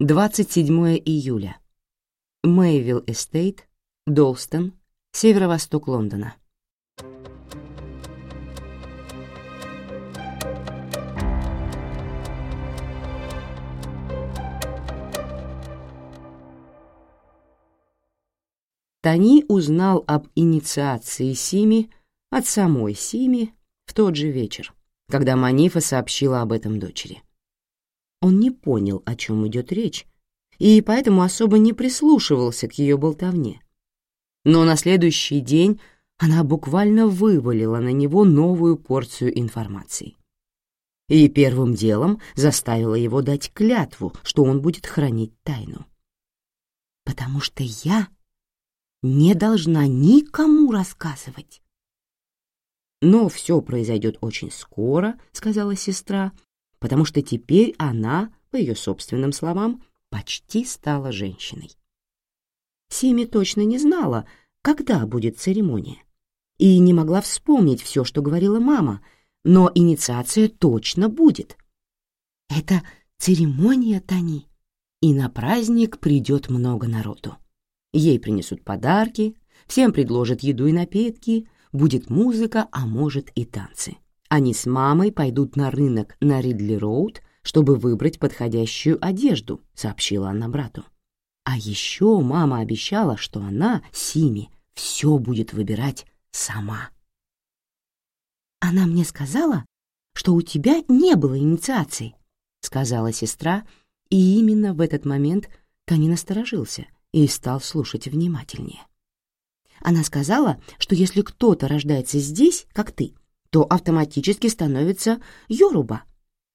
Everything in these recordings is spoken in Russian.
27 июля. Мэйвилл Эстейт, Долстон, северо-восток Лондона. Тони узнал об инициации Сими от самой Сими в тот же вечер, когда Манифа сообщила об этом дочери. Он не понял, о чем идет речь, и поэтому особо не прислушивался к ее болтовне. Но на следующий день она буквально вывалила на него новую порцию информации. И первым делом заставила его дать клятву, что он будет хранить тайну. «Потому что я не должна никому рассказывать». «Но все произойдет очень скоро», — сказала сестра, потому что теперь она, по ее собственным словам, почти стала женщиной. Сими точно не знала, когда будет церемония, и не могла вспомнить все, что говорила мама, но инициация точно будет. Это церемония Тани, и на праздник придет много народу. Ей принесут подарки, всем предложат еду и напитки, будет музыка, а может и танцы. Они с мамой пойдут на рынок на Ридли-Роуд, чтобы выбрать подходящую одежду», — сообщила она брату. А еще мама обещала, что она, Сими, все будет выбирать сама. «Она мне сказала, что у тебя не было инициации», — сказала сестра, и именно в этот момент Тони насторожился и стал слушать внимательнее. Она сказала, что если кто-то рождается здесь, как ты, то автоматически становится Йоруба.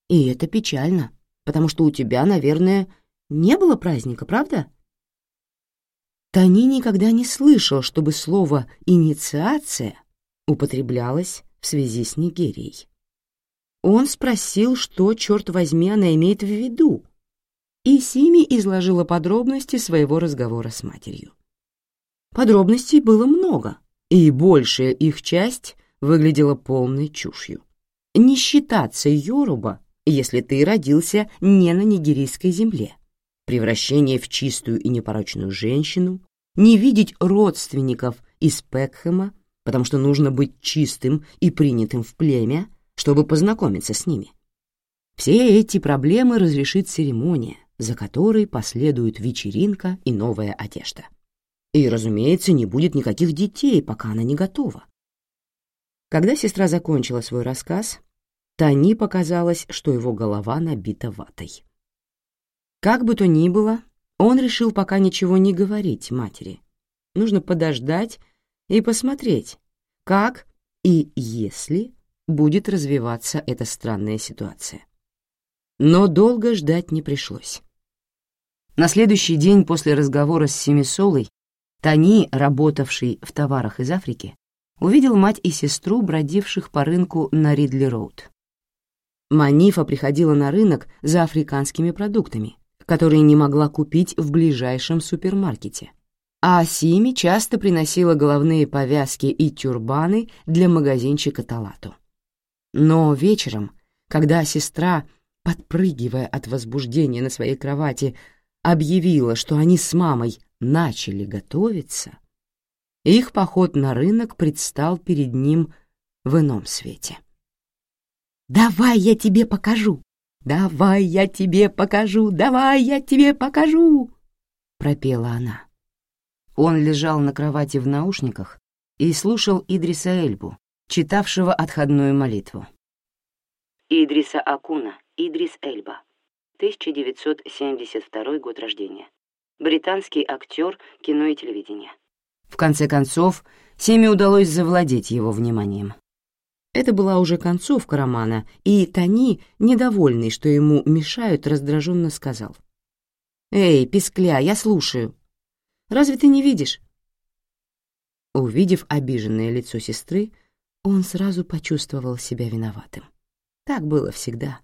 И это печально, потому что у тебя, наверное, не было праздника, правда? Тони никогда не слышал, чтобы слово «инициация» употреблялось в связи с Нигерией. Он спросил, что, черт возьми, она имеет в виду, и Сими изложила подробности своего разговора с матерью. Подробностей было много, и большая их часть выглядела полной чушью. Не считаться Йоруба, если ты родился не на нигерийской земле. Превращение в чистую и непорочную женщину, не видеть родственников из Пекхэма, потому что нужно быть чистым и принятым в племя, чтобы познакомиться с ними. Все эти проблемы разрешит церемония, за которой последует вечеринка и новая одежда. И, разумеется, не будет никаких детей, пока она не готова. Когда сестра закончила свой рассказ, Тони показалось, что его голова набита ватой. Как бы то ни было, он решил пока ничего не говорить матери. Нужно подождать и посмотреть, как и если будет развиваться эта странная ситуация. Но долго ждать не пришлось. На следующий день после разговора с Семисолой Тони, работавший в товарах из Африки, увидел мать и сестру, бродивших по рынку на Ридли-Роуд. Манифа приходила на рынок за африканскими продуктами, которые не могла купить в ближайшем супермаркете. А Сими часто приносила головные повязки и тюрбаны для магазинчика Талату. Но вечером, когда сестра, подпрыгивая от возбуждения на своей кровати, объявила, что они с мамой начали готовиться, их поход на рынок предстал перед ним в ином свете. «Давай я тебе покажу! Давай я тебе покажу! Давай я тебе покажу!» — пропела она. Он лежал на кровати в наушниках и слушал Идриса Эльбу, читавшего отходную молитву. Идриса Акуна, Идрис Эльба, 1972 год рождения. Британский актер кино и телевидения. В конце концов, Семе удалось завладеть его вниманием. Это была уже концовка романа, и Тони, недовольный, что ему мешают, раздраженно сказал. «Эй, пискля, я слушаю. Разве ты не видишь?» Увидев обиженное лицо сестры, он сразу почувствовал себя виноватым. Так было всегда.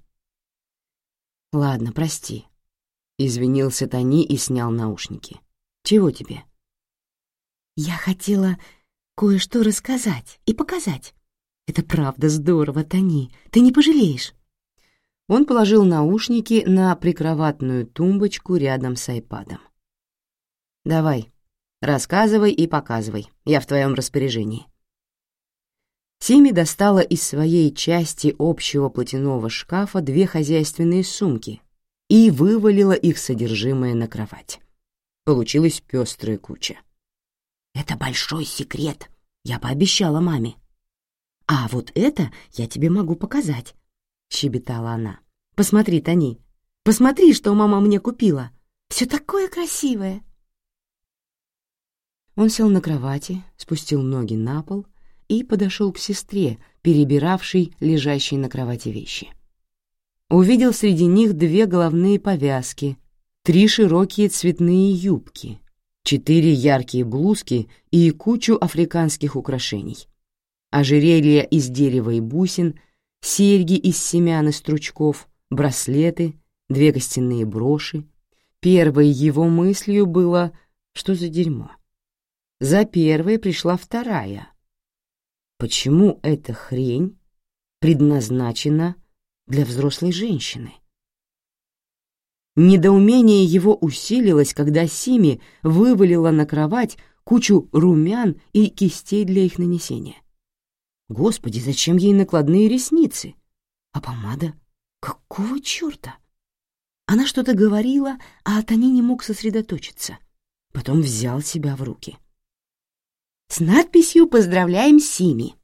«Ладно, прости», — извинился Тони и снял наушники. «Чего тебе?» Я хотела кое-что рассказать и показать. Это правда здорово, Тони. Ты не пожалеешь. Он положил наушники на прикроватную тумбочку рядом с айпадом. «Давай, рассказывай и показывай, я в твоем распоряжении». Сими достала из своей части общего платяного шкафа две хозяйственные сумки и вывалила их содержимое на кровать. Получилась пестрая куча. «Это большой секрет, я пообещала маме». «А вот это я тебе могу показать», — щебетала она. «Посмотри, Тони, посмотри, что мама мне купила. Все такое красивое». Он сел на кровати, спустил ноги на пол и подошел к сестре, перебиравшей лежащие на кровати вещи увидел среди них две головные повязки, три широкие цветные юбки, четыре яркие блузки и кучу африканских украшений. Ожерелья из дерева и бусин, серьги из семян и стручков, браслеты, две костяные броши. Первой его мыслью было «что за дерьмо?». За первой пришла вторая. Почему эта хрень предназначена для взрослой женщины. Недоумение его усилилось, когда Сими вывалила на кровать кучу румян и кистей для их нанесения. Господи, зачем ей накладные ресницы? А помада? Какого черта? Она что-то говорила, а Тони не мог сосредоточиться. Потом взял себя в руки. «С надписью «Поздравляем Сими».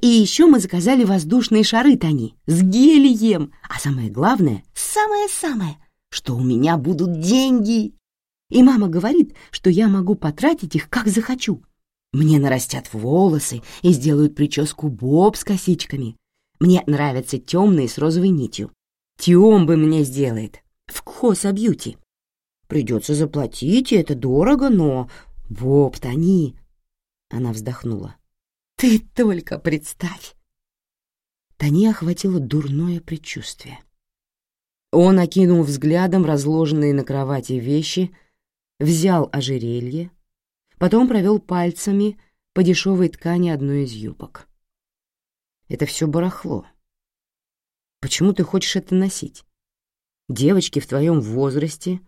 И еще мы заказали воздушные шары, Тони, с гелием. А самое главное, самое-самое, что у меня будут деньги. И мама говорит, что я могу потратить их, как захочу. Мне нарастят волосы и сделают прическу боб с косичками. Мне нравятся темные с розовой нитью. Тиомбы мне сделает. В Кхоса Бьюти. Придется заплатить, и это дорого, но... Боб, Тони... Она вздохнула. Ты только представь!» Тони охватило дурное предчувствие. Он окинул взглядом разложенные на кровати вещи, взял ожерелье, потом провел пальцами по дешевой ткани одной из юбок. «Это все барахло. Почему ты хочешь это носить? Девочки в твоем возрасте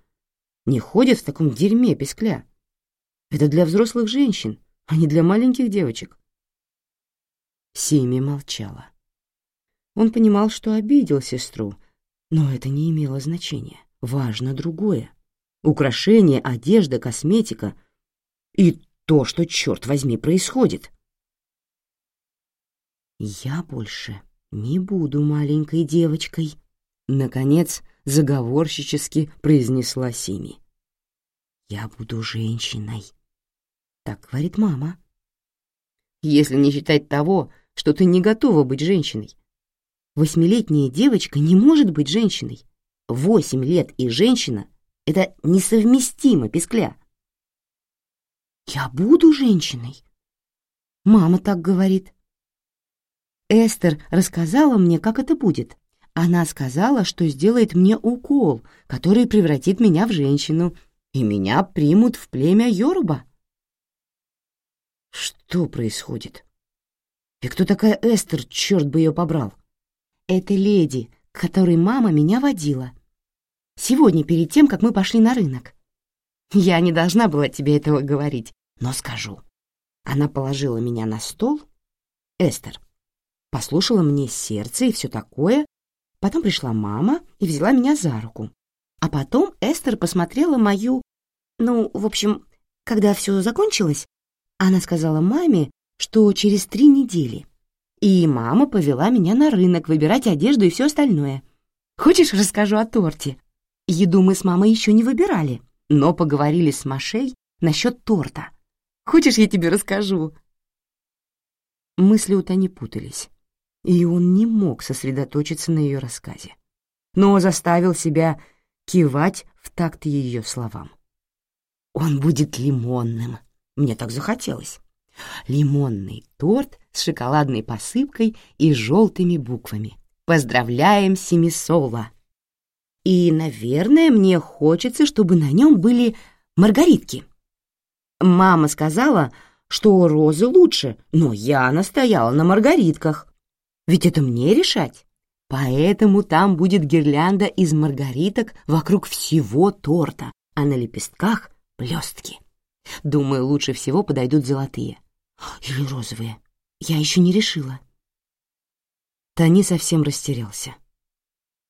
не ходят в таком дерьме пескля. Это для взрослых женщин, а не для маленьких девочек. Сими молчала. Он понимал, что обидел сестру, но это не имело значения. Важно другое. Украшения, одежда, косметика и то, что, черт возьми, происходит. «Я больше не буду маленькой девочкой», — наконец заговорщически произнесла Сими. «Я буду женщиной», — так говорит мама. Если не считать того, что ты не готова быть женщиной. Восьмилетняя девочка не может быть женщиной. Восемь лет и женщина — это несовместимо, пескля. Я буду женщиной. Мама так говорит. Эстер рассказала мне, как это будет. Она сказала, что сделает мне укол, который превратит меня в женщину, и меня примут в племя Йоруба. Что происходит? И кто такая Эстер, черт бы ее побрал? Это леди, к которой мама меня водила. Сегодня, перед тем, как мы пошли на рынок. Я не должна была тебе этого говорить, но скажу. Она положила меня на стол. Эстер. Послушала мне сердце и все такое. Потом пришла мама и взяла меня за руку. А потом Эстер посмотрела мою... Ну, в общем, когда все закончилось, она сказала маме, что через три недели. И мама повела меня на рынок выбирать одежду и все остальное. Хочешь, расскажу о торте? Еду мы с мамой еще не выбирали, но поговорили с Машей насчет торта. Хочешь, я тебе расскажу?» Мысли у Тани путались, и он не мог сосредоточиться на ее рассказе, но заставил себя кивать в такт ее словам. «Он будет лимонным», мне так захотелось лимонный торт с шоколадной посыпкой и желтыми буквами. Поздравляем Семисола! И, наверное, мне хочется, чтобы на нем были маргаритки. Мама сказала, что розы лучше, но я настояла на маргаритках. Ведь это мне решать. Поэтому там будет гирлянда из маргариток вокруг всего торта, а на лепестках — блестки. Думаю, лучше всего подойдут золотые. Или розовые. Я еще не решила. Тони совсем растерялся.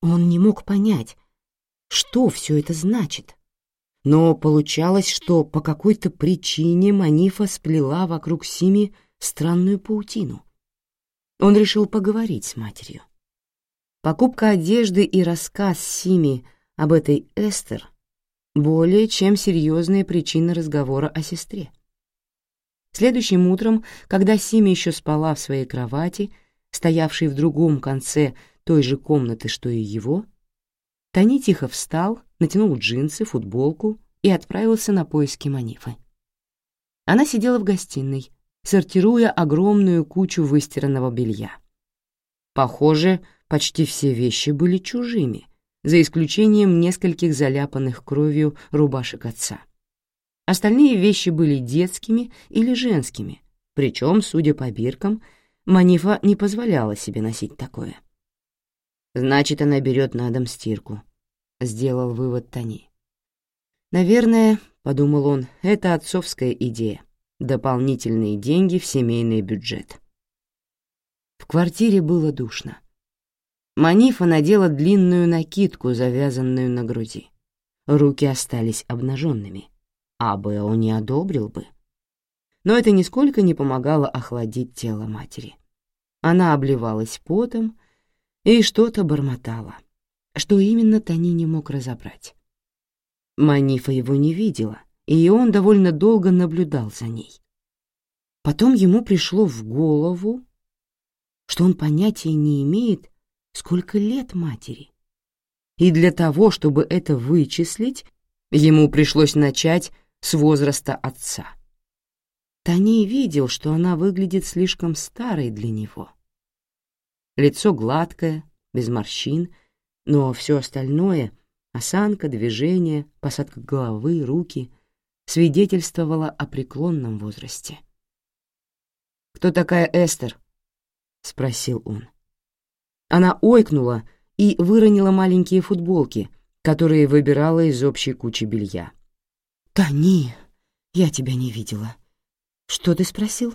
Он не мог понять, что все это значит. Но получалось, что по какой-то причине Манифа сплела вокруг Сими странную паутину. Он решил поговорить с матерью. Покупка одежды и рассказ Сими об этой Эстер более чем серьезные причины разговора о сестре. Следующим утром, когда Сими еще спала в своей кровати, стоявшей в другом конце той же комнаты, что и его, Тони тихо встал, натянул джинсы, футболку и отправился на поиски Манифы. Она сидела в гостиной, сортируя огромную кучу выстиранного белья. Похоже, почти все вещи были чужими, за исключением нескольких заляпанных кровью рубашек отца. Остальные вещи были детскими или женскими, причем, судя по биркам, Манифа не позволяла себе носить такое. «Значит, она берет на дом стирку», — сделал вывод Тони. «Наверное, — подумал он, — это отцовская идея. Дополнительные деньги в семейный бюджет». В квартире было душно. Манифа надела длинную накидку, завязанную на груди. Руки остались обнаженными, а Бео не одобрил бы. Но это нисколько не помогало охладить тело матери. Она обливалась потом и что-то бормотала. Что именно Тони не мог разобрать. Манифа его не видела, и он довольно долго наблюдал за ней. Потом ему пришло в голову, что он понятия не имеет, сколько лет матери. И для того, чтобы это вычислить, ему пришлось начать с возраста отца. Таней видел, что она выглядит слишком старой для него. Лицо гладкое, без морщин, но все остальное — осанка, движение, посадка головы, руки — свидетельствовало о преклонном возрасте. «Кто такая Эстер?» — спросил он. Она ойкнула и выронила маленькие футболки, которые выбирала из общей кучи белья. «Тони, я тебя не видела. Что ты спросил?»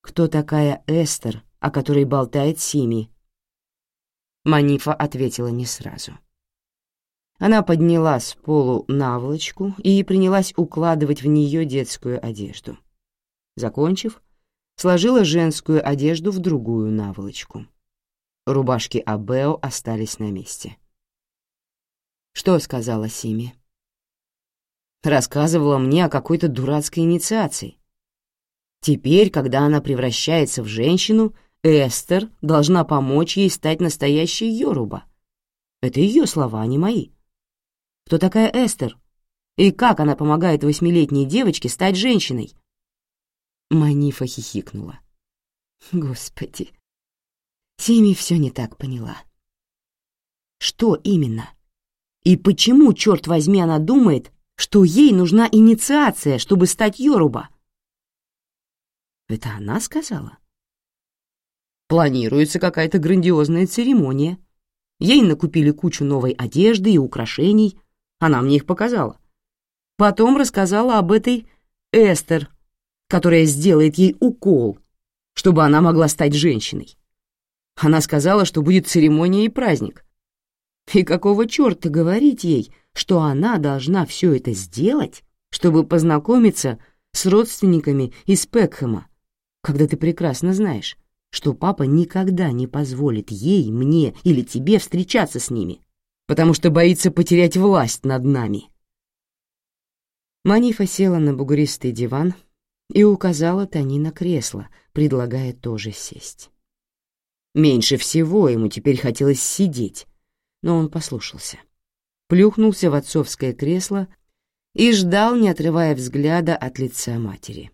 «Кто такая Эстер, о которой болтает Сими?» Манифа ответила не сразу. Она подняла с полу наволочку и принялась укладывать в нее детскую одежду. Закончив, сложила женскую одежду в другую наволочку. Рубашки Абео остались на месте. Что сказала Сими? Рассказывала мне о какой-то дурацкой инициации. Теперь, когда она превращается в женщину, Эстер должна помочь ей стать настоящей Йоруба. Это ее слова, а не мои. Кто такая Эстер? И как она помогает восьмилетней девочке стать женщиной? Манифа хихикнула. Господи, Сими все не так поняла. Что именно? И почему, черт возьми, она думает, что ей нужна инициация, чтобы стать Йоруба? Это она сказала? Планируется какая-то грандиозная церемония. Ей накупили кучу новой одежды и украшений. Она мне их показала. Потом рассказала об этой Эстер, которая сделает ей укол, чтобы она могла стать женщиной. Она сказала, что будет церемония и праздник. И какого черта говорить ей, что она должна все это сделать, чтобы познакомиться с родственниками из Пекхэма, когда ты прекрасно знаешь, что папа никогда не позволит ей, мне или тебе встречаться с ними, потому что боится потерять власть над нами. Манифа села на бугристый диван и указала Тони на кресло, предлагая тоже сесть. Меньше всего ему теперь хотелось сидеть, но он послушался. Плюхнулся в отцовское кресло и ждал, не отрывая взгляда от лица матери.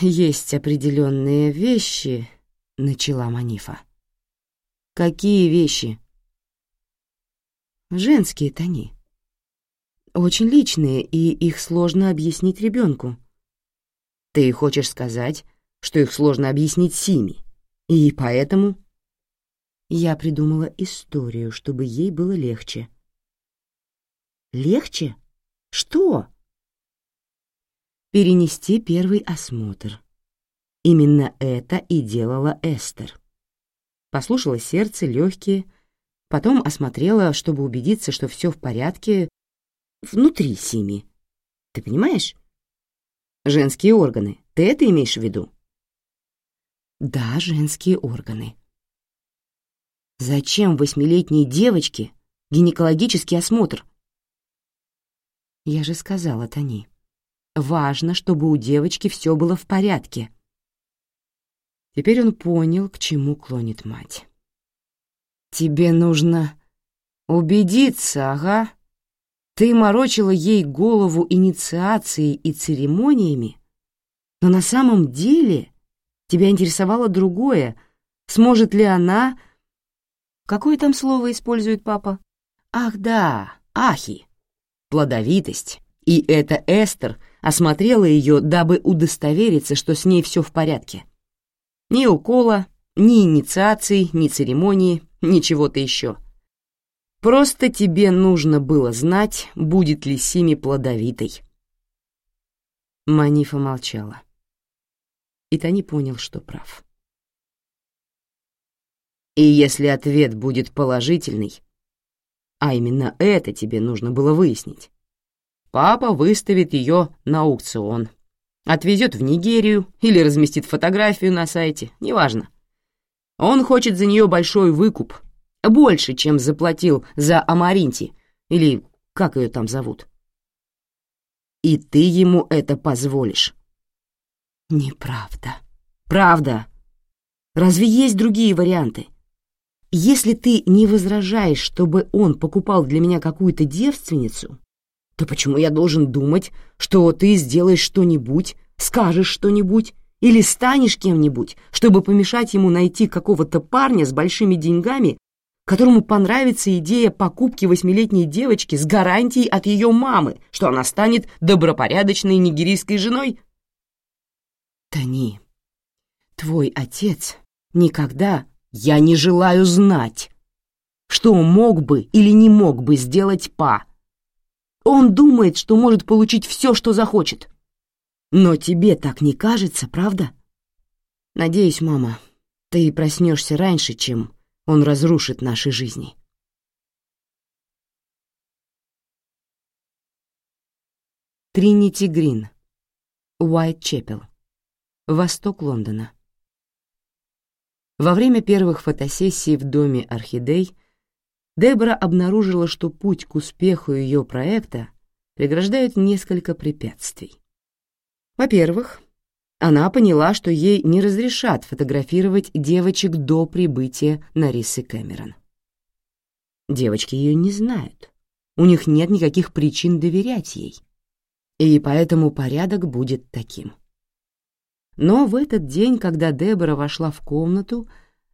«Есть определенные вещи», — начала Манифа. «Какие вещи?» «Женские тони. Очень личные, и их сложно объяснить ребенку. Ты хочешь сказать, что их сложно объяснить Сими. И поэтому я придумала историю, чтобы ей было легче. Легче? Что? Перенести первый осмотр. Именно это и делала Эстер. Послушала сердце, легкие, потом осмотрела, чтобы убедиться, что все в порядке внутри Сими. Ты понимаешь? Женские органы. Ты это имеешь в виду? Да, женские органы. Зачем восьмилетней девочке гинекологический осмотр? Я же сказала Тони. Важно, чтобы у девочки все было в порядке. Теперь он понял, к чему клонит мать. «Тебе нужно убедиться, ага. Ты морочила ей голову инициацией и церемониями, но на самом деле тебя интересовало другое, сможет ли она Какое там слово использует папа? Ах да, ахи. Плодовитость. И эта Эстер осмотрела ее, дабы удостовериться, что с ней все в порядке. Ни укола, ни инициаций, ни церемонии, ничего-то еще. Просто тебе нужно было знать, будет ли Сими плодовитой. Манифа молчала. И Тони понял, что прав. И если ответ будет положительный, а именно это тебе нужно было выяснить, папа выставит ее на аукцион, отвезет в Нигерию или разместит фотографию на сайте, неважно. Он хочет за нее большой выкуп, больше, чем заплатил за Амаринти, или как ее там зовут. И ты ему это позволишь. Неправда. Правда. Разве есть другие варианты? Если ты не возражаешь, чтобы он покупал для меня какую-то девственницу, то почему я должен думать, что ты сделаешь что-нибудь, скажешь что-нибудь или станешь кем-нибудь, чтобы помешать ему найти какого-то парня с большими деньгами, которому понравится идея покупки восьмилетней девочки с гарантией от ее мамы, что она станет добропорядочной нигерийской женой? Тони, твой отец никогда я не желаю знать, что мог бы или не мог бы сделать Па. Он думает, что может получить все, что захочет. Но тебе так не кажется, правда? Надеюсь, мама, ты проснешься раньше, чем он разрушит наши жизни. Тринити Грин, Уайт-Чепел, восток Лондона. Во время первых фотосессий в доме «Орхидей» Дебора обнаружила, что путь к успеху ее проекта преграждает несколько препятствий. Во-первых, она поняла, что ей не разрешат фотографировать девочек до прибытия Нарисы Кэмерон. Девочки ее не знают, у них нет никаких причин доверять ей, и поэтому порядок будет таким — но в этот день, когда Дебора вошла в комнату,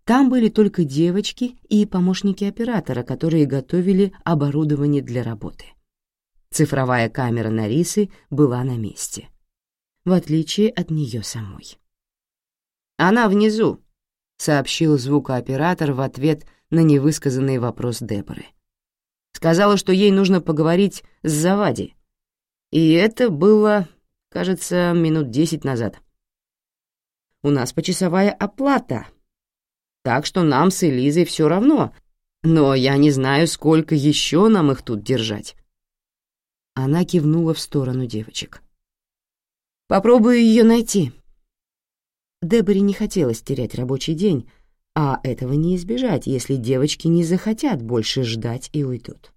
там были только девочки и помощники оператора, которые готовили оборудование для работы. Цифровая камера Нарисы была на месте, в отличие от нее самой. «Она внизу», — сообщил звукооператор в ответ на невысказанный вопрос Деборы. Сказала, что ей нужно поговорить с Завади. И это было, кажется, минут десять назад у нас почасовая оплата. Так что нам с Элизой все равно, но я не знаю, сколько еще нам их тут держать». Она кивнула в сторону девочек. «Попробую ее найти». Деборе не хотелось терять рабочий день, а этого не избежать, если девочки не захотят больше ждать и уйдут.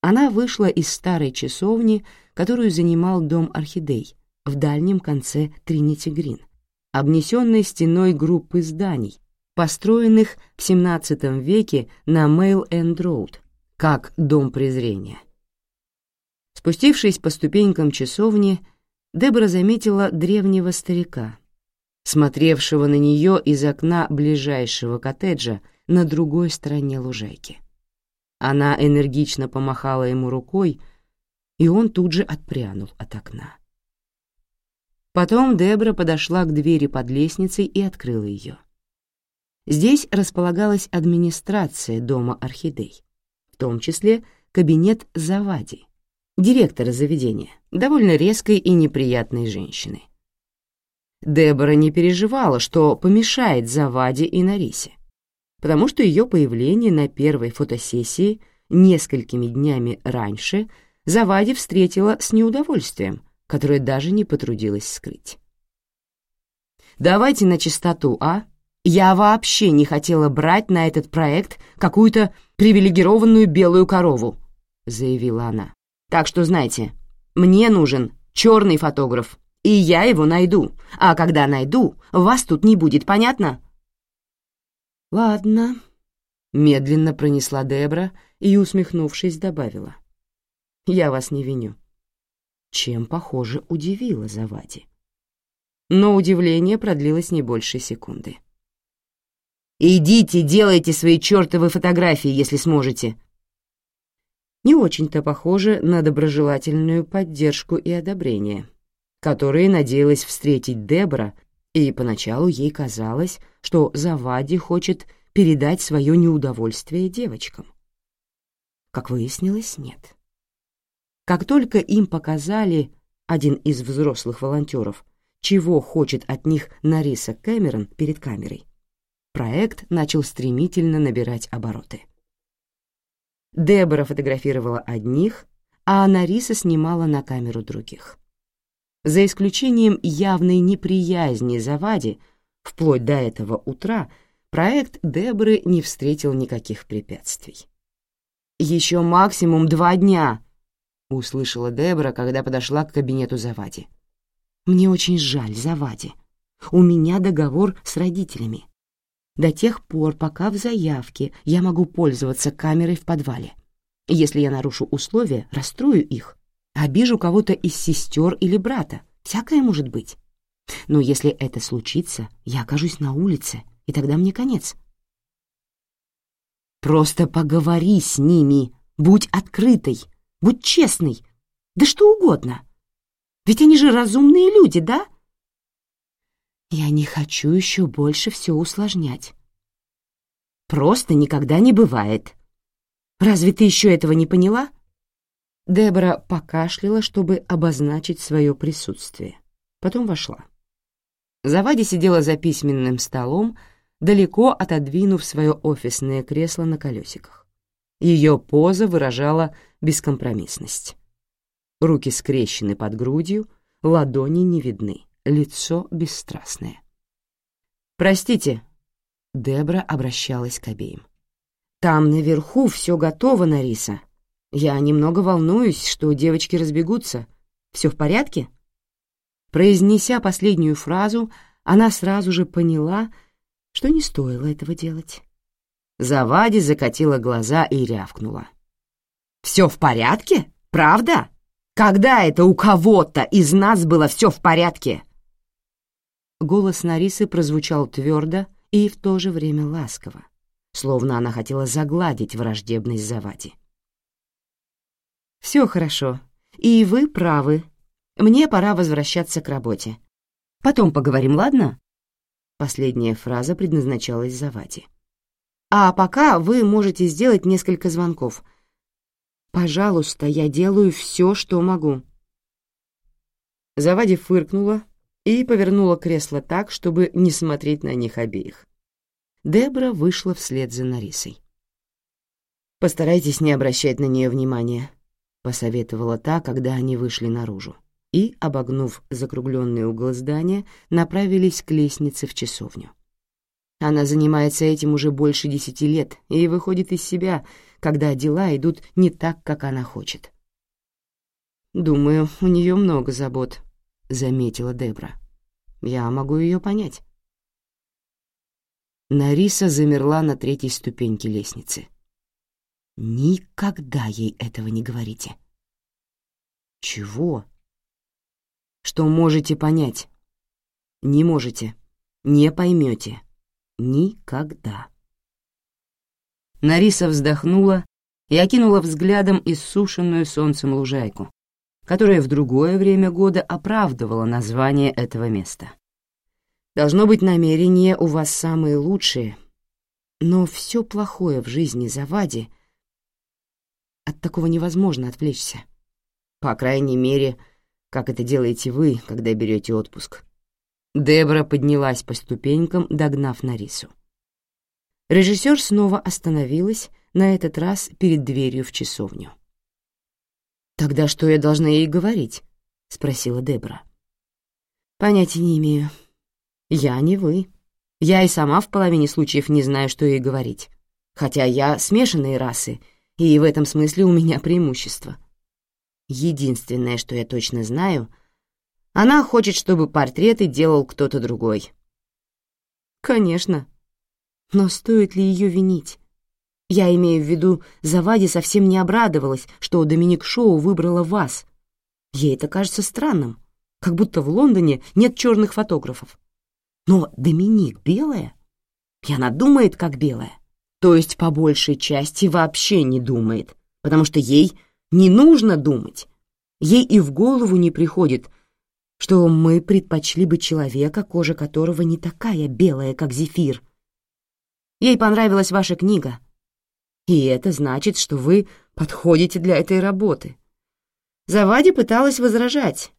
Она вышла из старой часовни, которую занимал дом орхидей, в дальнем конце Тринити-Грин, обнесенной стеной группы зданий, построенных в XVII веке на Майл-Энд-Роуд, как Дом призрения. Спустившись по ступенькам часовни, Дебора заметила древнего старика, смотревшего на нее из окна ближайшего коттеджа на другой стороне лужайки. Она энергично помахала ему рукой, и он тут же отпрянул от окна. Потом Дебра подошла к двери под лестницей и открыла ее. Здесь располагалась администрация дома орхидей, в том числе кабинет Завади, директора заведения, довольно резкой и неприятной женщины. Дебора не переживала, что помешает Заваде и Нарисе, потому что ее появление на первой фотосессии несколькими днями раньше Завади встретила с неудовольствием, которое даже не потрудилась скрыть. «Давайте на чистоту, а? Я вообще не хотела брать на этот проект какую-то привилегированную белую корову», — заявила она. «Так что, знаете, мне нужен черный фотограф, и я его найду, а когда найду, вас тут не будет, понятно?» «Ладно», — медленно пронесла Дебра и, усмехнувшись, добавила. «Я вас не виню чем, похоже, удивило Завади. Но удивление продлилось не больше секунды. «Идите, делайте свои чертовы фотографии, если сможете!» Не очень-то похоже на доброжелательную поддержку и одобрение, которые надеялась встретить Дебра, и поначалу ей казалось, что Завади хочет передать свое неудовольствие девочкам. Как выяснилось, нет. Как только им показали, один из взрослых волонтеров, чего хочет от них Нариса Кэмерон перед камерой, проект начал стремительно набирать обороты. Дебора фотографировала одних, а Нариса снимала на камеру других. За исключением явной неприязни Завади, вплоть до этого утра проект Деборы не встретил никаких препятствий. «Еще максимум два дня», — услышала Дебра, когда подошла к кабинету Завади. «Мне очень жаль, Завади. У меня договор с родителями. До тех пор, пока в заявке я могу пользоваться камерой в подвале. Если я нарушу условия, расстрою их, обижу кого-то из сестер или брата, всякое может быть. Но если это случится, я окажусь на улице, и тогда мне конец». «Просто поговори с ними, будь открытой», Будь честный. Да что угодно. Ведь они же разумные люди, да? Я не хочу еще больше все усложнять. Просто никогда не бывает. Разве ты еще этого не поняла? Дебора покашляла, чтобы обозначить свое присутствие. Потом вошла. Завади сидела за письменным столом, далеко отодвинув свое офисное кресло на колесиках. Ее поза выражала бескомпромиссность. Руки скрещены под грудью, ладони не видны, лицо бесстрастное. «Простите», — Дебра обращалась к обеим. «Там наверху все готово, Нариса. Я немного волнуюсь, что девочки разбегутся. Все в порядке?» Произнеся последнюю фразу, она сразу же поняла, что не стоило этого делать. Завади закатила глаза и рявкнула. Все в порядке? Правда? Когда это у кого-то из нас было все в порядке?» Голос Нарисы прозвучал твердо и в то же время ласково, словно она хотела загладить враждебность Завади. «Все хорошо, и вы правы. Мне пора возвращаться к работе. Потом поговорим, ладно?» Последняя фраза предназначалась Завади. «А пока вы можете сделать несколько звонков — Пожалуйста, я делаю все, что могу». Завади фыркнула и повернула кресло так, чтобы не смотреть на них обеих. Дебра вышла вслед за Нарисой. «Постарайтесь не обращать на нее внимания», — посоветовала та, когда они вышли наружу, и, обогнув закругленный угол здания, направились к лестнице в часовню. Она занимается этим уже больше десяти лет и выходит из себя, когда дела идут не так, как она хочет. «Думаю, у нее много забот», — заметила Дебра. «Я могу ее понять». Нариса замерла на третьей ступеньке лестницы. «Никогда ей этого не говорите». «Чего?» «Что можете понять?» «Не можете, не поймете. Никогда». Нариса вздохнула и окинула взглядом иссушенную солнцем лужайку, которое в другое время года оправдывало название этого места. Должно быть, намерения у вас самые лучшие, но все плохое в жизни Завади от такого невозможно отвлечься. По крайней мере, как это делаете вы, когда берете отпуск. Дебра поднялась по ступенькам, догнав Нарису. Режиссер снова остановилась, на этот раз перед дверью в часовню. «Тогда что я должна ей говорить?» — спросила Дебра. «Понятия не имею. Я не вы. Я и сама в половине случаев не знаю, что ей говорить. Хотя я смешанной расы, и в этом смысле у меня преимущество. Единственное, что я точно знаю, она хочет, чтобы портреты делал кто-то другой». «Конечно. Но стоит ли ее винить?» Я имею в виду, Завади совсем не обрадовалась, что Доминик Шоу выбрала вас. Ей это кажется странным, как будто в Лондоне нет черных фотографов. Но Доминик белая? И она думает, как белая. То есть, по большей части, вообще не думает, потому что ей не нужно думать. Ей и в голову не приходит, что мы предпочли бы человека, кожа которого не такая белая, как зефир. Ей понравилась ваша книга — и это значит, что вы подходите для этой работы. Завади пыталась возражать.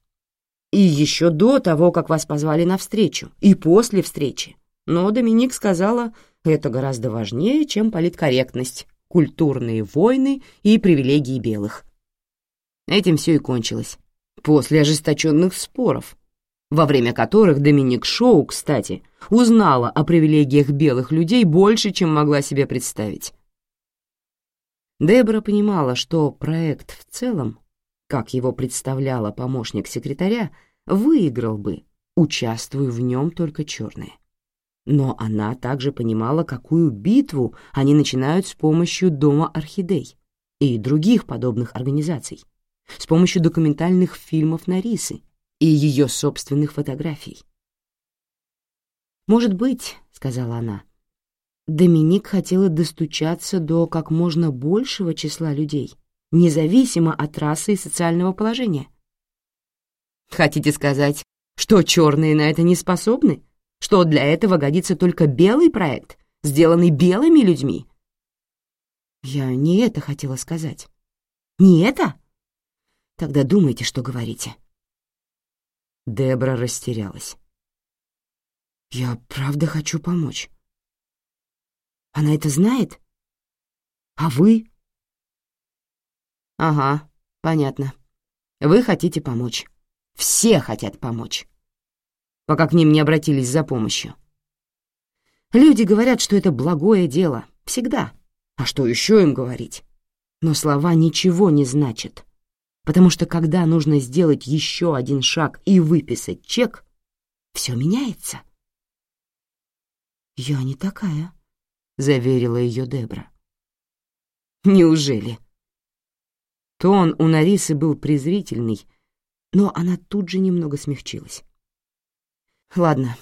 И еще до того, как вас позвали на встречу, и после встречи. Но Доминик сказала, это гораздо важнее, чем политкорректность, культурные войны и привилегии белых. Этим все и кончилось. После ожесточенных споров, во время которых Доминик Шоу, кстати, узнала о привилегиях белых людей больше, чем могла себе представить. Дебра понимала, что проект в целом, как его представляла помощник секретаря, выиграл бы, участвуя в нем только черные. Но она также понимала, какую битву они начинают с помощью Дома Орхидей и других подобных организаций, с помощью документальных фильмов Нарисы и ее собственных фотографий. «Может быть, — сказала она, Доминик хотела достучаться до как можно большего числа людей, независимо от расы и социального положения. Хотите сказать, что черные на это не способны? Что для этого годится только белый проект, сделанный белыми людьми? Я не это хотела сказать. Не это? Тогда думайте, что говорите. Дебра растерялась. Я правда хочу помочь. Она это знает? А вы? Ага, понятно. Вы хотите помочь. Все хотят помочь. Пока к ним не обратились за помощью. Люди говорят, что это благое дело. Всегда. А что еще им говорить? Но слова ничего не значат. Потому что когда нужно сделать еще один шаг и выписать чек, все меняется. Я не такая. — заверила ее Дебра. «Неужели?» Тон у Нарисы был презрительный, но она тут же немного смягчилась. «Ладно,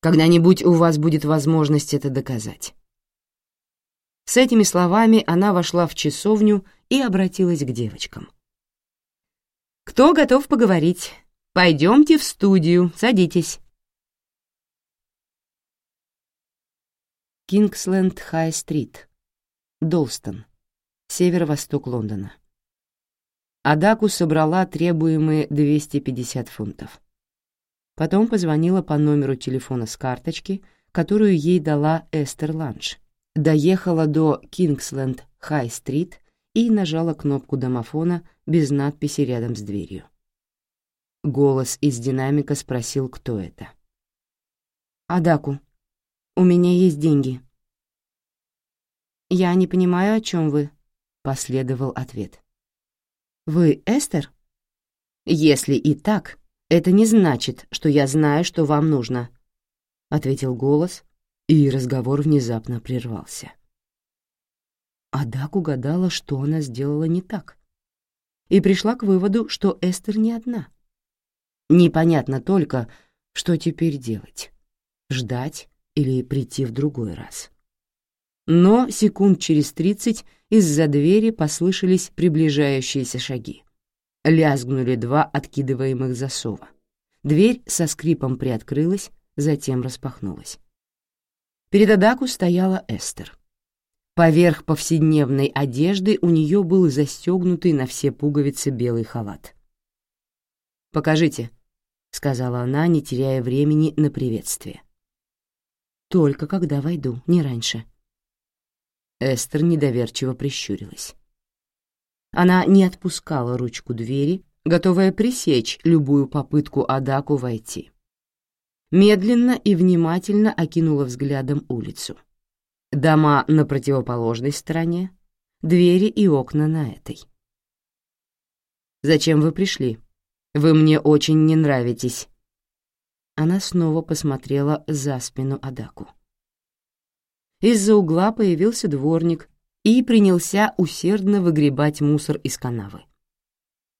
когда-нибудь у вас будет возможность это доказать». С этими словами она вошла в часовню и обратилась к девочкам. «Кто готов поговорить? Пойдемте в студию, садитесь». Кингсленд Хай-стрит, Долстон, северо-восток Лондона. Адаку собрала требуемые 250 фунтов. Потом позвонила по номеру телефона с карточки, которую ей дала Эстер Ланш, доехала до Кингсленд Хай-стрит и нажала кнопку домофона без надписи рядом с дверью. Голос из динамика спросил, кто это. «Адаку», у меня есть деньги». «Я не понимаю, о чем вы», — последовал ответ. «Вы Эстер?» «Если и так, это не значит, что я знаю, что вам нужно», — ответил голос, и разговор внезапно прервался. Адак угадала, что она сделала не так, и пришла к выводу, что Эстер не одна. Непонятно только, что теперь делать — ждать или прийти в другой раз. Но секунд через тридцать из-за двери послышались приближающиеся шаги. Лязгнули два откидываемых засова. Дверь со скрипом приоткрылась, затем распахнулась. Перед Адаку стояла Эстер. Поверх повседневной одежды у нее был застегнутый на все пуговицы белый халат. «Покажите», — сказала она, не теряя времени на приветствие. «Только когда войду, не раньше». Эстер недоверчиво прищурилась. Она не отпускала ручку двери, готовая пресечь любую попытку Адаку войти. Медленно и внимательно окинула взглядом улицу. Дома на противоположной стороне, двери и окна на этой. «Зачем вы пришли? Вы мне очень не нравитесь». Она снова посмотрела за спину Адаку. Из-за угла появился дворник и принялся усердно выгребать мусор из канавы.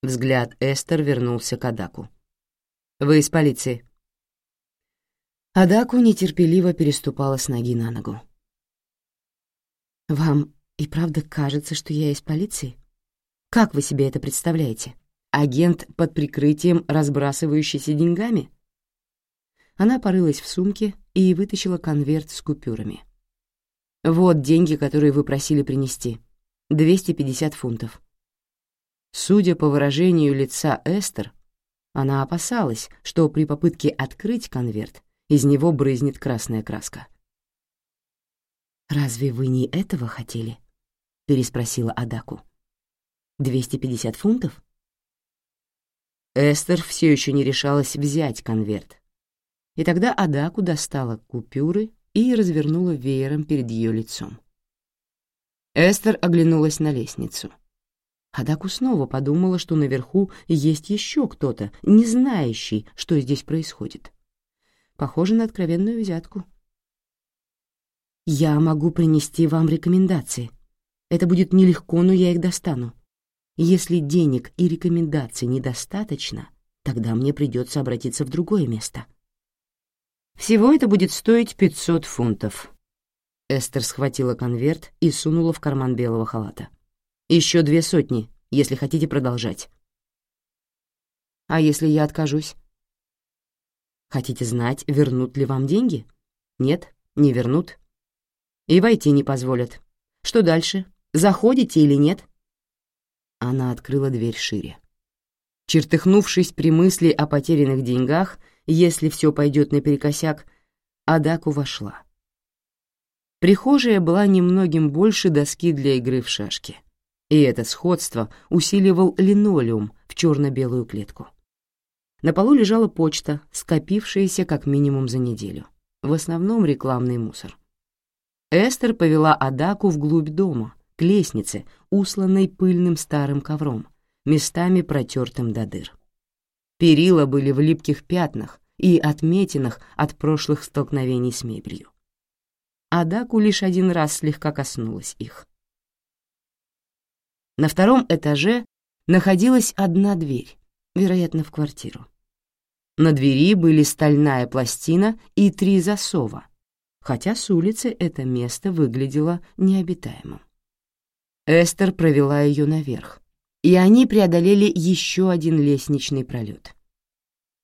Взгляд Эстер вернулся к Адаку. «Вы из полиции?» Адаку нетерпеливо переступала с ноги на ногу. «Вам и правда кажется, что я из полиции? Как вы себе это представляете? Агент под прикрытием, разбрасывающийся деньгами?» Она порылась в сумке и вытащила конверт с купюрами. Вот деньги, которые вы просили принести. 250 фунтов. Судя по выражению лица Эстер, она опасалась, что при попытке открыть конверт из него брызнет красная краска. «Разве вы не этого хотели?» — переспросила Адаку. «250 фунтов?» Эстер все еще не решалась взять конверт. И тогда Адаку достала купюры и развернула веером перед ее лицом. Эстер оглянулась на лестницу. Адаку снова подумала, что наверху есть еще кто-то, не знающий, что здесь происходит. Похоже на откровенную взятку. «Я могу принести вам рекомендации. Это будет нелегко, но я их достану. Если денег и рекомендаций недостаточно, тогда мне придется обратиться в другое место». Всего это будет стоить 500 фунтов. Эстер схватила конверт и сунула в карман белого халата. Еще две сотни, если хотите продолжать. А если я откажусь? Хотите знать, вернут ли вам деньги? Нет, не вернут. И войти не позволят. Что дальше? Заходите или нет? Она открыла дверь шире. Чертыхнувшись при мысли о потерянных деньгах, если все пойдет наперекосяк, Адаку вошла. Прихожая была немногим больше доски для игры в шашки, и это сходство усиливал линолеум в черно-белую клетку. На полу лежала почта, скопившаяся как минимум за неделю, в основном рекламный мусор. Эстер повела Адаку вглубь дома, к лестнице, усланной пыльным старым ковром, местами протертым до дыр. Перила были в липких пятнах и отметинах от прошлых столкновений с мебелью. Адаку лишь один раз слегка коснулась их. На втором этаже находилась одна дверь, вероятно, в квартиру. На двери были стальная пластина и три засова, хотя с улицы это место выглядело необитаемым. Эстер провела ее наверх, и они преодолели еще один лестничный пролет.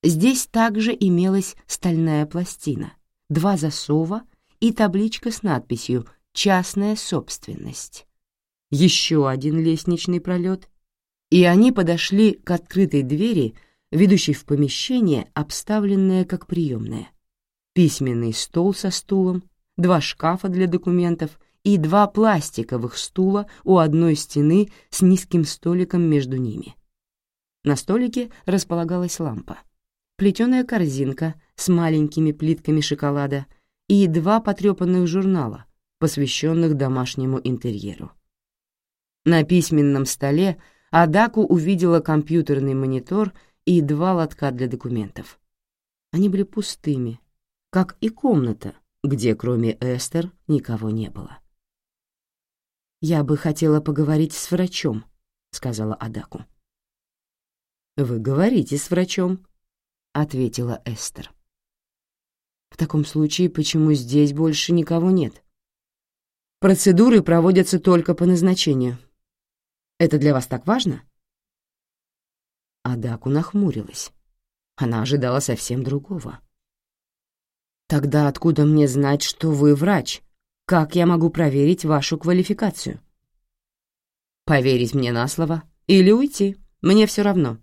Здесь также имелась стальная пластина, два засова и табличка с надписью «Частная собственность». Еще один лестничный пролет, и они подошли к открытой двери, ведущей в помещение, обставленное как приемное. Письменный стол со стулом, два шкафа для документов — и два пластиковых стула у одной стены с низким столиком между ними. На столике располагалась лампа, плетеная корзинка с маленькими плитками шоколада и два потрепанных журнала, посвященных домашнему интерьеру. На письменном столе Адаку увидела компьютерный монитор и два лотка для документов. Они были пустыми, как и комната, где кроме Эстер никого не было. «Я бы хотела поговорить с врачом», — сказала Адаку. «Вы говорите с врачом», — ответила Эстер. «В таком случае, почему здесь больше никого нет?» «Процедуры проводятся только по назначению. Это для вас так важно?» Адаку нахмурилась. Она ожидала совсем другого. «Тогда откуда мне знать, что вы врач? Как я могу проверить вашу квалификацию?» «Поверить мне на слово или уйти, мне все равно.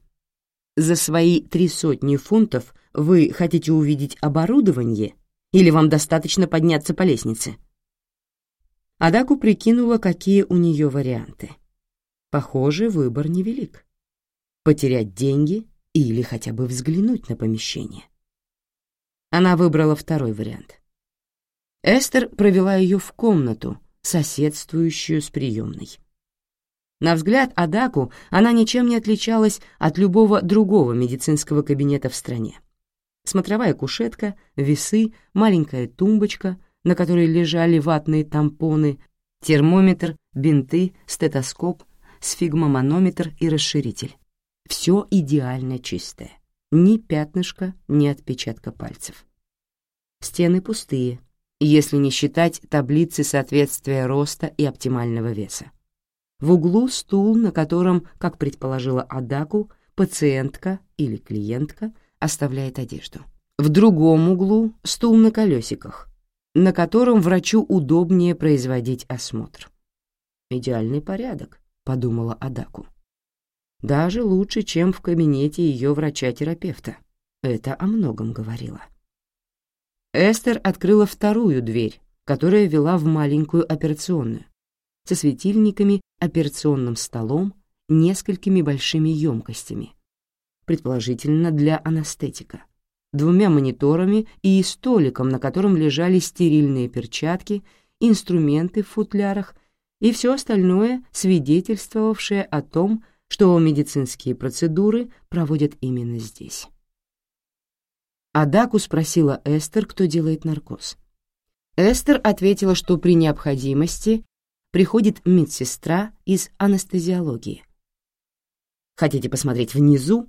За свои три сотни фунтов вы хотите увидеть оборудование или вам достаточно подняться по лестнице?» Адаку прикинула, какие у нее варианты. Похоже, выбор невелик. Потерять деньги или хотя бы взглянуть на помещение. Она выбрала второй вариант. Эстер провела ее в комнату, соседствующую с приемной. На взгляд Адаку она ничем не отличалась от любого другого медицинского кабинета в стране. Смотровая кушетка, весы, маленькая тумбочка, на которой лежали ватные тампоны, термометр, бинты, стетоскоп, сфигмоманометр и расширитель. Все идеально чистое. Ни пятнышка, ни отпечатка пальцев. Стены пустые, если не считать таблицы соответствия роста и оптимального веса. В углу стул, на котором, как предположила Адаку, пациентка или клиентка оставляет одежду. В другом углу стул на колесиках, на котором врачу удобнее производить осмотр. «Идеальный порядок», — подумала Адаку. «Даже лучше, чем в кабинете ее врача-терапевта. Это о многом говорило». Эстер открыла вторую дверь, которая вела в маленькую операционную, со светильниками, операционным столом, несколькими большими емкостями, предположительно для анестетика двумя мониторами и столиком, на котором лежали стерильные перчатки, инструменты в футлярах и все остальное, свидетельствовавшее о том, что медицинские процедуры проводят именно здесь. Адаку спросила Эстер, кто делает наркоз. Эстер ответила, что при необходимости приходит медсестра из анестезиологии. «Хотите посмотреть внизу?»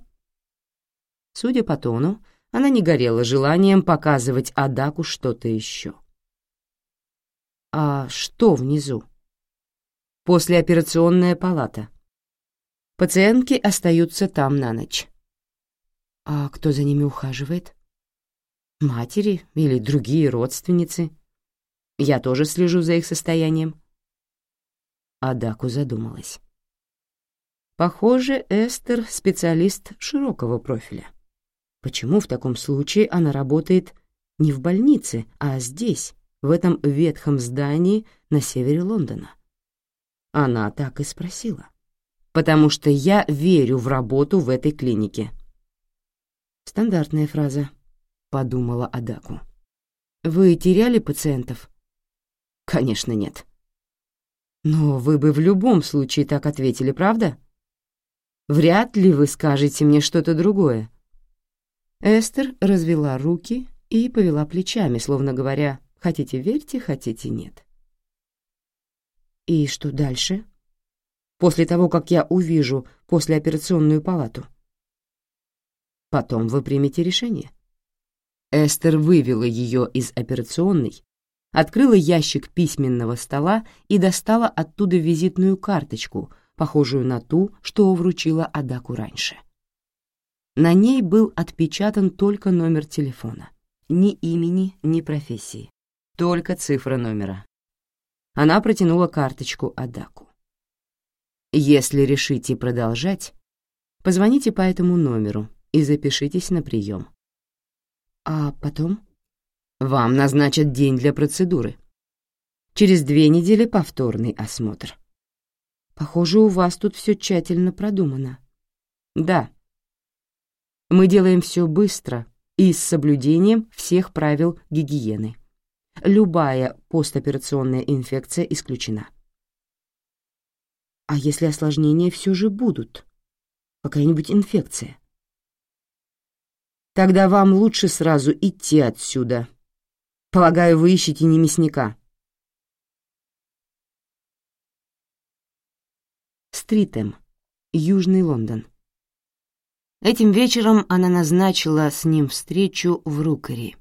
Судя по тону, она не горела желанием показывать Адаку что-то еще. «А что внизу?» «Послеоперационная палата. Пациентки остаются там на ночь». «А кто за ними ухаживает?» «Матери или другие родственницы. Я тоже слежу за их состоянием». Адаку задумалась. Похоже, Эстер — специалист широкого профиля. Почему в таком случае она работает не в больнице, а здесь, в этом ветхом здании на севере Лондона? Она так и спросила. «Потому что я верю в работу в этой клинике». «Стандартная фраза», — подумала Адаку. «Вы теряли пациентов?» «Конечно, нет». «Но вы бы в любом случае так ответили, правда?» «Вряд ли вы скажете мне что-то другое». Эстер развела руки и повела плечами, словно говоря, хотите верьте, хотите нет. И что дальше? После того, как я увижу послеоперационную палату? Потом вы примете решение. Эстер вывела ее из операционной, открыла ящик письменного стола и достала оттуда визитную карточку, похожую на ту, что вручила Адаку раньше. — на ней был отпечатан только номер телефона. Ни имени, ни профессии. Только цифра номера. Она протянула карточку Адаку. «Если решите продолжать, позвоните по этому номеру и запишитесь на прием». «А потом?» «Вам назначат день для процедуры. Через две недели повторный осмотр». «Похоже, у вас тут все тщательно продумано». «Да», мы делаем все быстро и с соблюдением всех правил гигиены. Любая постоперационная инфекция исключена. А если осложнения все же будут? Какая-нибудь инфекция? Тогда вам лучше сразу идти отсюда. Полагаю, вы ищете не мясника. Стритем, Южный Лондон. Этим вечером она назначила с ним встречу в Рукари.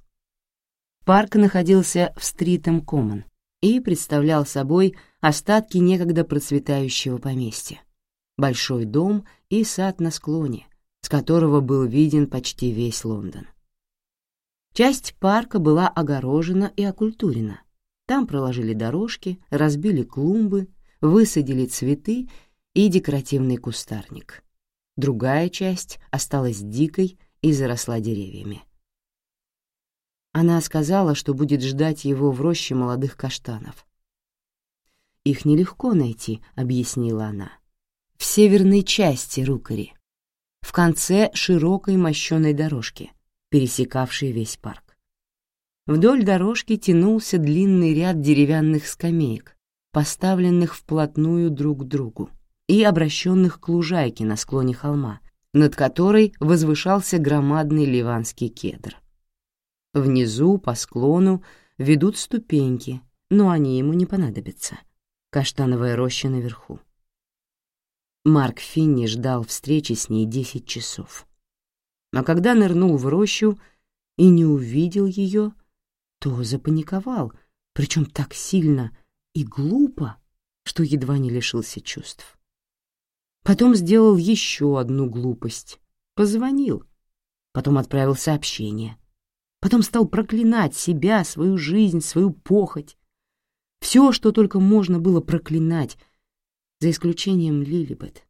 Парк находился в Стритом Коммон и представлял собой остатки некогда процветающего поместья. Большой дом и сад на склоне, с которого был виден почти весь Лондон. Часть парка была огорожена и окультурена. Там проложили дорожки, разбили клумбы, высадили цветы и декоративный кустарник. Другая часть осталась дикой и заросла деревьями. Она сказала, что будет ждать его в роще молодых каштанов. «Их нелегко найти», — объяснила она. «В северной части Рукари, в конце широкой мощеной дорожки, пересекавшей весь парк. Вдоль дорожки тянулся длинный ряд деревянных скамеек, поставленных вплотную друг к другу и обращенных к лужайке на склоне холма, над которой возвышался громадный ливанский кедр. Внизу, по склону, ведут ступеньки, но они ему не понадобятся. Каштановая роща наверху. Марк Финни ждал встречи с ней десять часов. А когда нырнул в рощу и не увидел ее, то запаниковал, причем так сильно и глупо, что едва не лишился чувств. Потом сделал еще одну глупость. Позвонил. Потом отправил сообщение. Потом стал проклинать себя, свою жизнь, свою похоть. Все, что только можно было проклинать, за исключением Лилибет.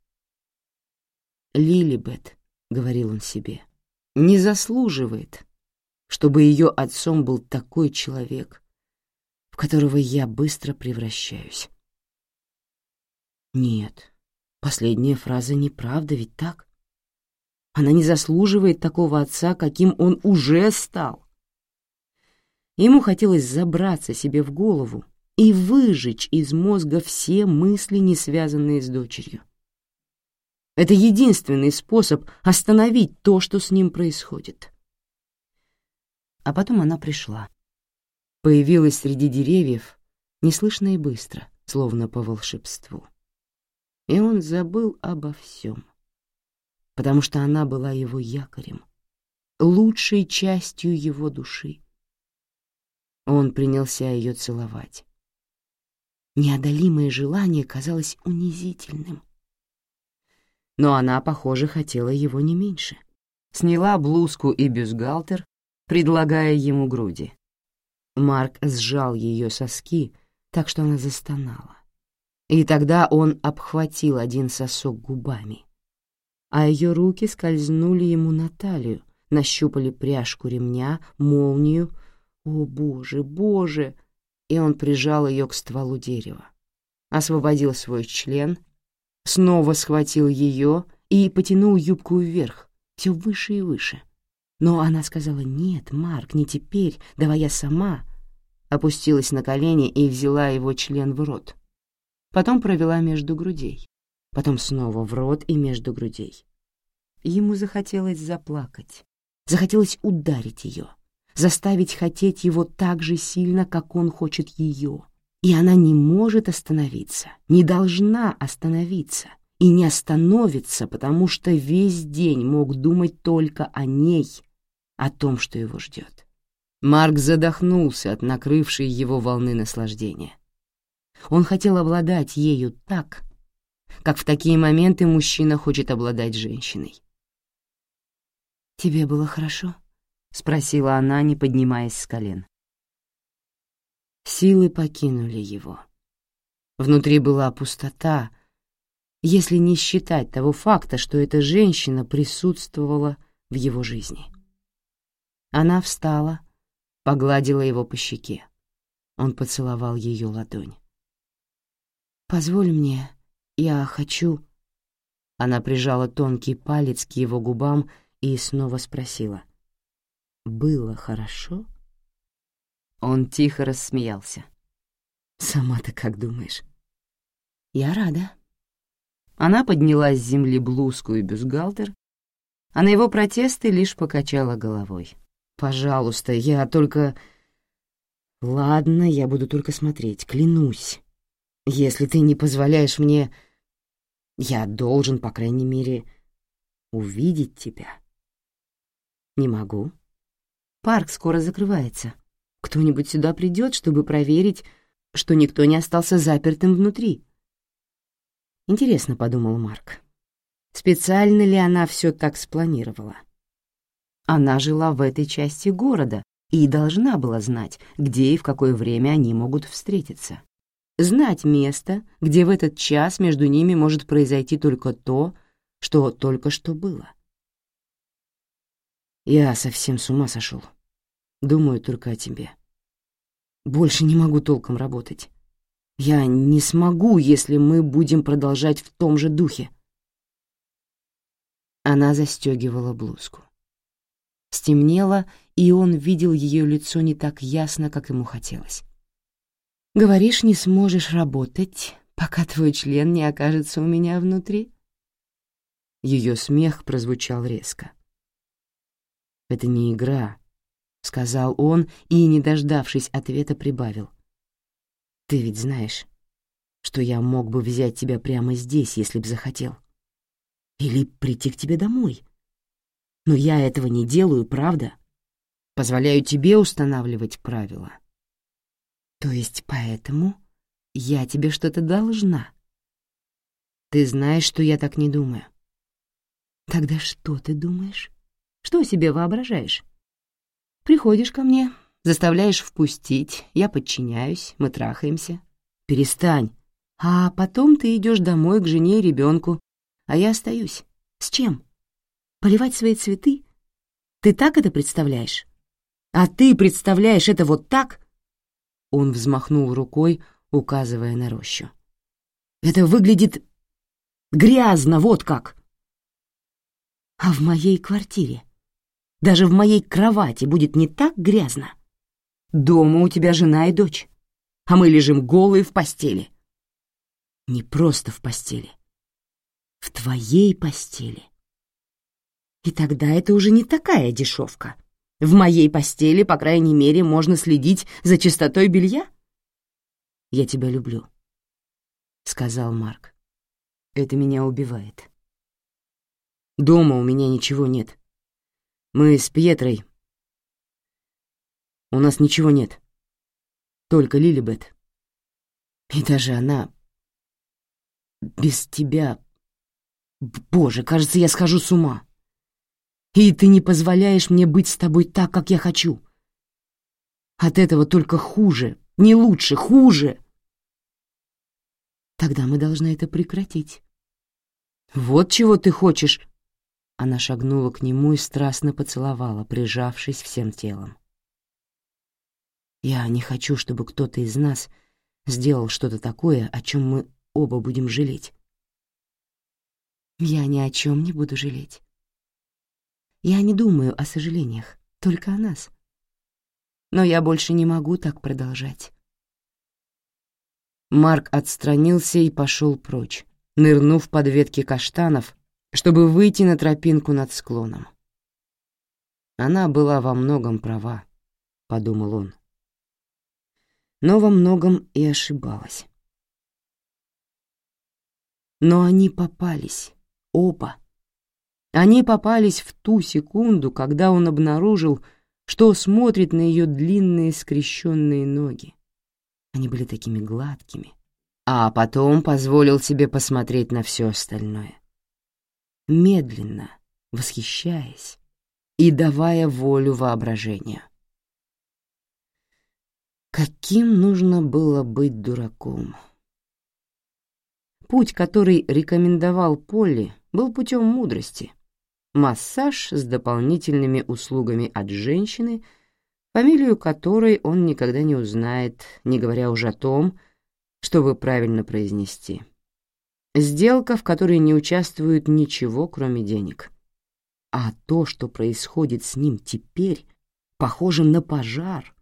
«Лилибет», — говорил он себе, — «не заслуживает, чтобы ее отцом был такой человек, в которого я быстро превращаюсь». Нет, последняя фраза неправда, ведь так? Она не заслуживает такого отца, каким он уже стал. Ему хотелось забраться себе в голову и выжечь из мозга все мысли, не связанные с дочерью. Это единственный способ остановить то, что с ним происходит. А потом она пришла. Появилась среди деревьев, неслышно и быстро, словно по волшебству. И он забыл обо всем потому что она была его якорем, лучшей частью его души. Он принялся ее целовать. Неодолимое желание казалось унизительным. Но она, похоже, хотела его не меньше. Сняла блузку и бюстгальтер, предлагая ему груди. Марк сжал ее соски, так что она застонала. И тогда он обхватил один сосок губами — а ее руки скользнули ему на талию, нащупали пряжку ремня, молнию. О, боже, боже! И он прижал ее к стволу дерева. Освободил свой член, снова схватил ее и потянул юбку вверх, все выше и выше. Но она сказала «Нет, Марк, не теперь, давай я сама», опустилась на колени и взяла его член в рот. Потом провела между грудей потом снова в рот и между грудей. Ему захотелось заплакать, захотелось ударить ее, заставить хотеть его так же сильно, как он хочет ее. И она не может остановиться, не должна остановиться и не остановится, потому что весь день мог думать только о ней, о том, что его ждет. Марк задохнулся от накрывшей его волны наслаждения. Он хотел обладать ею так, как в такие моменты мужчина хочет обладать женщиной. «Тебе было хорошо?» — спросила она, не поднимаясь с колен. Силы покинули его. Внутри была пустота, если не считать того факта, что эта женщина присутствовала в его жизни. Она встала, погладила его по щеке. Он поцеловал ее ладонь. «Позволь мне «Я хочу...» Она прижала тонкий палец к его губам и снова спросила. «Было хорошо?» Он тихо рассмеялся. «Сама-то как думаешь?» «Я рада». Она подняла с земли блузку и бюстгальтер, а на его протесты лишь покачала головой. «Пожалуйста, я только...» «Ладно, я буду только смотреть, клянусь. Если ты не позволяешь мне...» Я должен, по крайней мере, увидеть тебя. Не могу. Парк скоро закрывается. Кто-нибудь сюда придет, чтобы проверить, что никто не остался запертым внутри. Интересно, — подумал Марк. специально ли она все так спланировала. Она жила в этой части города и должна была знать, где и в какое время они могут встретиться. Знать место, где в этот час между ними может произойти только то, что только что было. Я совсем с ума сошел. Думаю только о тебе. Больше не могу толком работать. Я не смогу, если мы будем продолжать в том же духе. Она застегивала блузку. Стемнело, и он видел ее лицо не так ясно, как ему хотелось. «Говоришь, не сможешь работать, пока твой член не окажется у меня внутри?» Ее смех прозвучал резко. «Это не игра», — сказал он и, не дождавшись ответа, прибавил. «Ты ведь знаешь, что я мог бы взять тебя прямо здесь, если б захотел. Или прийти к тебе домой. Но я этого не делаю, правда? Позволяю тебе устанавливать правила. То есть поэтому я тебе что-то должна. Ты знаешь, что я так не думаю. Тогда что ты думаешь?» Что себе воображаешь? Приходишь ко мне, заставляешь впустить, я подчиняюсь, мы трахаемся. Перестань. А потом ты идешь домой к жене и ребенку, а я остаюсь. С чем? Поливать свои цветы? Ты так это представляешь? А ты представляешь это вот так? Он взмахнул рукой, указывая на рощу. Это выглядит грязно, вот как. А в моей квартире даже в моей кровати будет не так грязно. Дома у тебя жена и дочь, а мы лежим голые в постели. Не просто в постели, в твоей постели. И тогда это уже не такая дешевка. В моей постели, по крайней мере, можно следить за чистотой белья. «Я тебя люблю», — сказал Марк. «Это меня убивает. Дома у меня ничего нет. Мы с Пьетрой. У нас ничего нет. Только Лилибет. И даже она... Без тебя... Боже, кажется, я схожу с ума. И ты не позволяешь мне быть с тобой так, как я хочу. От этого только хуже, не лучше, хуже. Тогда мы должны это прекратить. Вот чего ты хочешь она шагнула к нему и страстно поцеловала, прижавшись всем телом. «Я не хочу, чтобы кто-то из нас сделал что-то такое, о чем мы оба будем жалеть». «Я ни о чем не буду жалеть. Я не думаю о сожалениях, только о нас. Но я больше не могу так продолжать». Марк отстранился и пошел прочь, нырнув под ветки каштанов, чтобы выйти на тропинку над склоном. Она была во многом права, — подумал он. Но во многом и ошибалась. Но они попались, оба. Они попались в ту секунду, когда он обнаружил, что смотрит на ее длинные скрещенные ноги. Они были такими гладкими, а потом позволил себе посмотреть на все остальное медленно, восхищаясь и давая волю воображению. Каким нужно было быть дураком? Путь, который рекомендовал Полли, был путем мудрости. Массаж с дополнительными услугами от женщины, фамилию которой он никогда не узнает, не говоря уже о том, чтобы правильно произнести. Сделка, в которой не участвует ничего, кроме денег. А то, что происходит с ним теперь, похоже на пожар,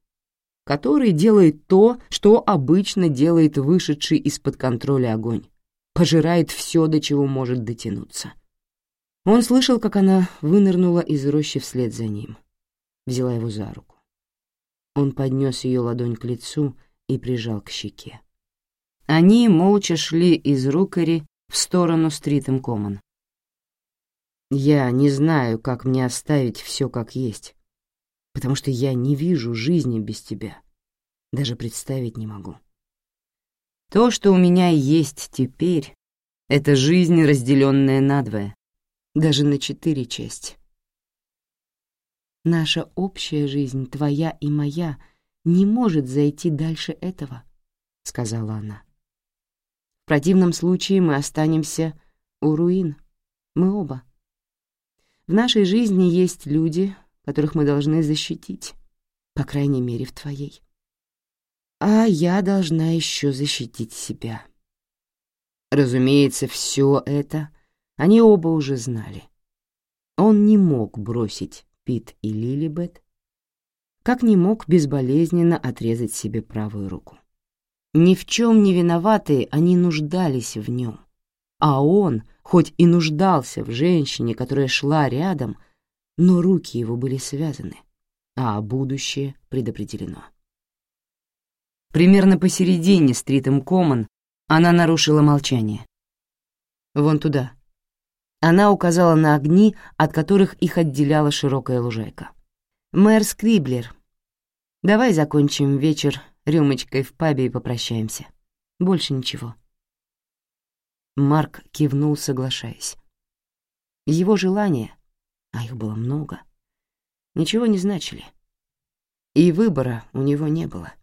который делает то, что обычно делает вышедший из-под контроля огонь. Пожирает все, до чего может дотянуться. Он слышал, как она вынырнула из рощи вслед за ним. Взяла его за руку. Он поднес ее ладонь к лицу и прижал к щеке. Они молча шли из Рукари в сторону Стритем Коммон. Я не знаю, как мне оставить все как есть, потому что я не вижу жизни без тебя. Даже представить не могу. То, что у меня есть теперь, — это жизнь, разделенная надвое, даже на четыре части. Наша общая жизнь, твоя и моя, не может зайти дальше этого, — сказала она. В противном случае мы останемся у руин, мы оба. В нашей жизни есть люди, которых мы должны защитить, по крайней мере, в твоей. А я должна еще защитить себя. Разумеется, все это они оба уже знали. Он не мог бросить Пит и Лилибет, как не мог безболезненно отрезать себе правую руку. Ни в чем не виноватые они нуждались в нем, а он, хоть и нуждался в женщине, которая шла рядом, но руки его были связаны, а будущее предопределено. Примерно посередине Стритом Коммон она нарушила молчание. «Вон туда». Она указала на огни, от которых их отделяла широкая лужайка. «Мэр Скриблер, давай закончим вечер рюмочкой в пабе и попрощаемся. Больше ничего». Марк кивнул, соглашаясь. Его желания, а их было много, ничего не значили. И выбора у него не было.